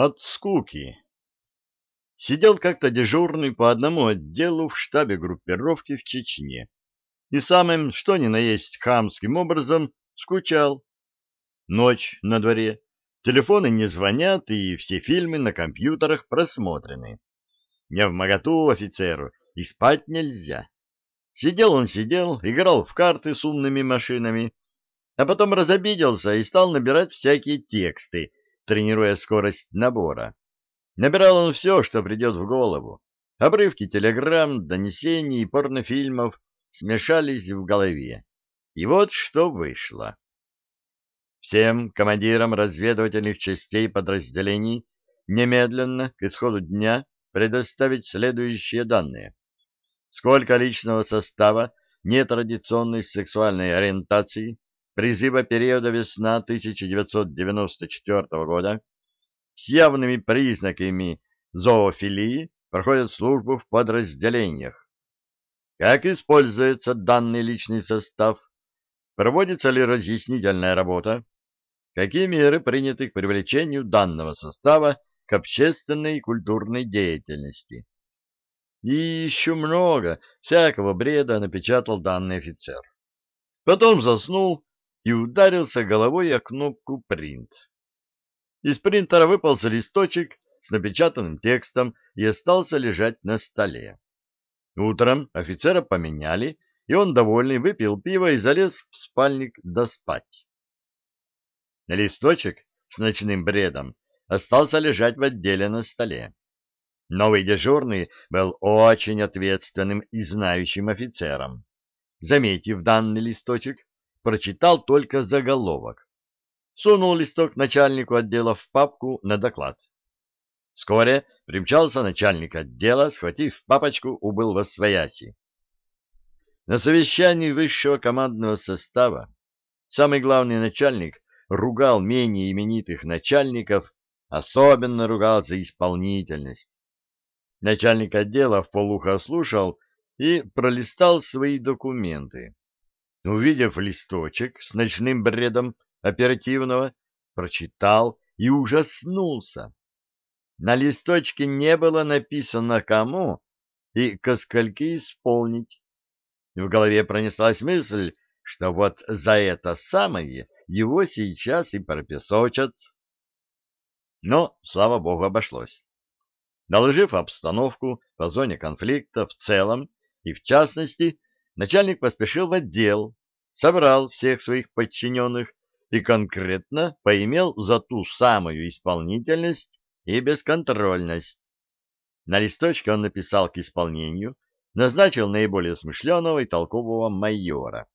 От скуки. Сидел как-то дежурный по одному отделу в штабе группировки в Чечне и самым, что ни на есть, хамским образом скучал. Ночь на дворе, телефоны не звонят, и все фильмы на компьютерах просмотрены. Не в моготу офицеру, и спать нельзя. Сидел он сидел, играл в карты с умными машинами, а потом разобиделся и стал набирать всякие тексты, тренируя скорость набора. Набирал он все, что придет в голову. Обрывки телеграмм, донесений и порнофильмов смешались в голове. И вот что вышло. Всем командирам разведывательных частей подразделений немедленно к исходу дня предоставить следующие данные. Сколько личного состава нетрадиционной сексуальной ориентации призыва периода весна 1994 года с явными признаками зоофилии проходят службу в подразделениях. Как используется данный личный состав? Проводится ли разъяснительная работа? Какие меры приняты к привлечению данного состава к общественной и культурной деятельности? И еще много всякого бреда напечатал данный офицер. Потом заснул и ударился головой о кнопку «Принт». Из принтера выпался листочек с напечатанным текстом и остался лежать на столе. Утром офицера поменяли, и он, довольный, выпил пиво и залез в спальник доспать. Листочек с ночным бредом остался лежать в отделе на столе. Новый дежурный был очень ответственным и знающим офицером. Заметив данный листочек, прочитал только заголовок. Сунул листок начальнику отдела в папку на доклад. Вскоре примчался начальник отдела, схватив папочку, убыл во свояси. На совещании высшего командного состава самый главный начальник ругал менее именитых начальников, особенно ругал за исполнительность. Начальник отдела в полухо слушал и пролистал свои документы. Увидев листочек с ночным бредом оперативного, прочитал и ужаснулся. На листочке не было написано кому и ко скольки исполнить. В голове пронеслась мысль, что вот за это самое его сейчас и пропесочат. Но, слава богу, обошлось. Доложив обстановку по зоне конфликта в целом и в частности, начальник поспешил в отдел, собрал всех своих подчиненных и конкретно поимел за ту самую исполнительность и бесконтрольность. На листочке он написал к исполнению, назначил наиболее смышленого и толкового майора.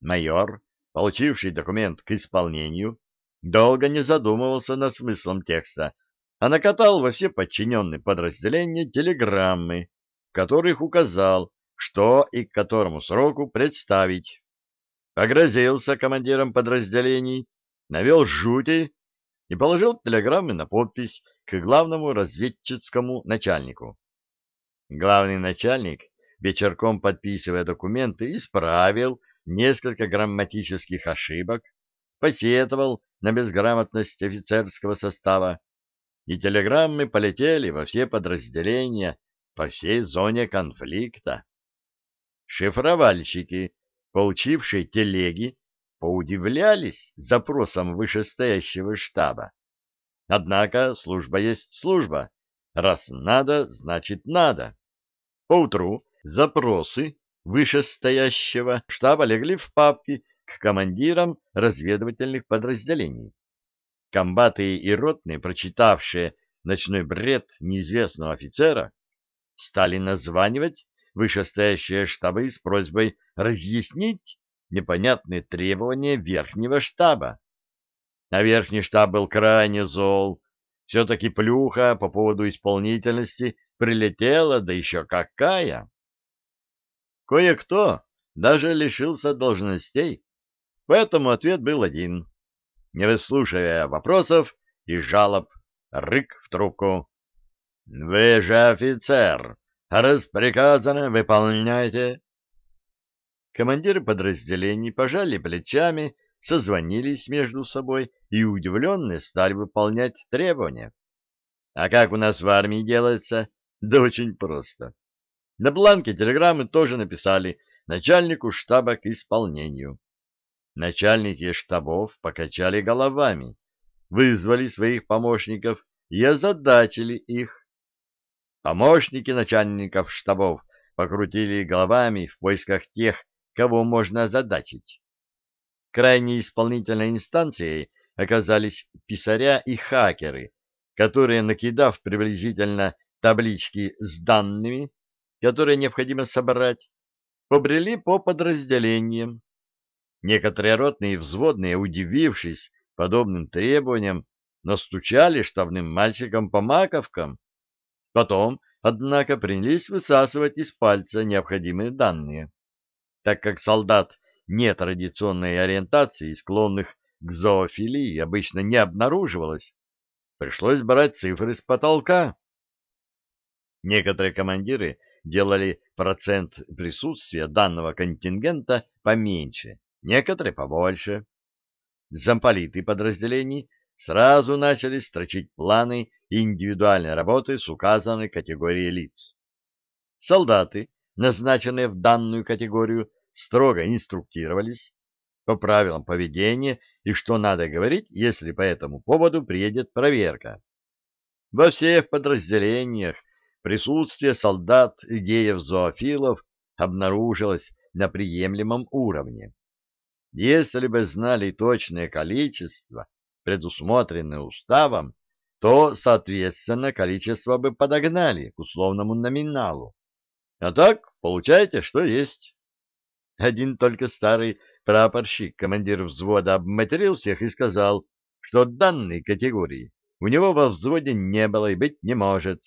Майор, получивший документ к исполнению, долго не задумывался над смыслом текста, а накатал во все подчиненные подразделения телеграммы, в которых указал, что и к которому сроку представить. Погрозился командиром подразделений, навел жути и положил телеграммы на подпись к главному разведчицкому начальнику. Главный начальник, вечерком подписывая документы, исправил несколько грамматических ошибок, посетовал на безграмотность офицерского состава, и телеграммы полетели во все подразделения по всей зоне конфликта. Шифровальщики, получившие телеги, поудивлялись запросам вышестоящего штаба. Однако служба есть служба. Раз надо, значит надо. Поутру запросы вышестоящего штаба легли в папки к командирам разведывательных подразделений. Комбаты и ротные, прочитавшие ночной бред неизвестного офицера, стали названивать вышестоящие штабы с просьбой разъяснить непонятные требования верхнего штаба. А верхний штаб был крайне зол. Все-таки плюха по поводу исполнительности прилетела, да еще какая. Кое-кто даже лишился должностей, поэтому ответ был один. Не выслушивая вопросов и жалоб, рык в трубку. — Вы же офицер, раз приказано, выполняйте. Командиры подразделений пожали плечами, созвонились между собой и удивленные стали выполнять требования. А как у нас в армии делается? Да очень просто. На бланке телеграммы тоже написали начальнику штаба к исполнению. Начальники штабов покачали головами, вызвали своих помощников и озадачили их. Помощники начальников штабов покрутили головами в поисках тех, кого можно озадачить. Крайней исполнительной инстанцией оказались писаря и хакеры, которые, накидав приблизительно таблички с данными, которые необходимо собрать, побрели по подразделениям. Некоторые ротные и взводные, удивившись подобным требованиям, настучали штабным мальчикам по маковкам. Потом, однако, принялись высасывать из пальца необходимые данные. Так как солдат нетрадиционной ориентации, склонных к зоофилии, обычно не обнаруживалось, пришлось брать цифры с потолка. Некоторые командиры делали процент присутствия данного контингента поменьше, некоторые побольше. Замполиты подразделений сразу начали строчить планы индивидуальной работы с указанной категорией лиц. Солдаты, назначенные в данную категорию, строго инструктировались по правилам поведения и что надо говорить, если по этому поводу приедет проверка. Во всех подразделениях присутствие солдат и геев-зоофилов обнаружилось на приемлемом уровне. Если бы знали точное количество, предусмотренное уставом, то, соответственно, количество бы подогнали к условному номиналу. А так, получаете, что есть. Один только старый прапорщик, командир взвода, обматерил всех и сказал, что данной категории у него во взводе не было и быть не может.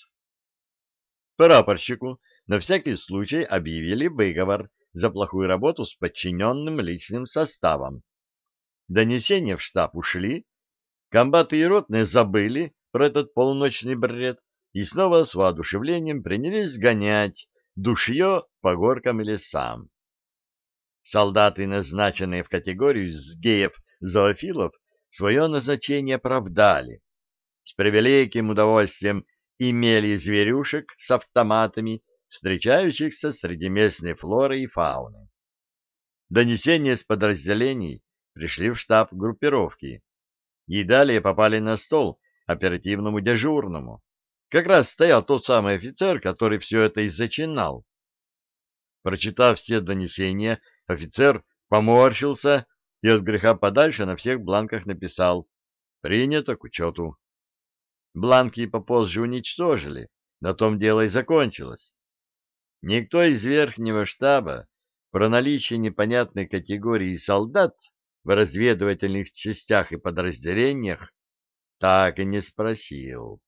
Прапорщику на всякий случай объявили выговор за плохую работу с подчиненным личным составом. Донесения в штаб ушли, комбаты и ротные забыли про этот полуночный бред и снова с воодушевлением принялись гонять душье по горкам и лесам. Солдаты, назначенные в категорию сгеев-зоофилов, свое назначение оправдали. С превеликим удовольствием имели зверюшек с автоматами, встречающихся среди местной флоры и фауны. Донесения с подразделений пришли в штаб группировки и далее попали на стол оперативному дежурному. Как раз стоял тот самый офицер, который все это и зачинал. Прочитав все донесения, Офицер поморщился и от греха подальше на всех бланках написал «Принято к учету». Бланки попозже уничтожили, на том дело и закончилось. Никто из верхнего штаба про наличие непонятной категории солдат в разведывательных частях и подразделениях так и не спросил.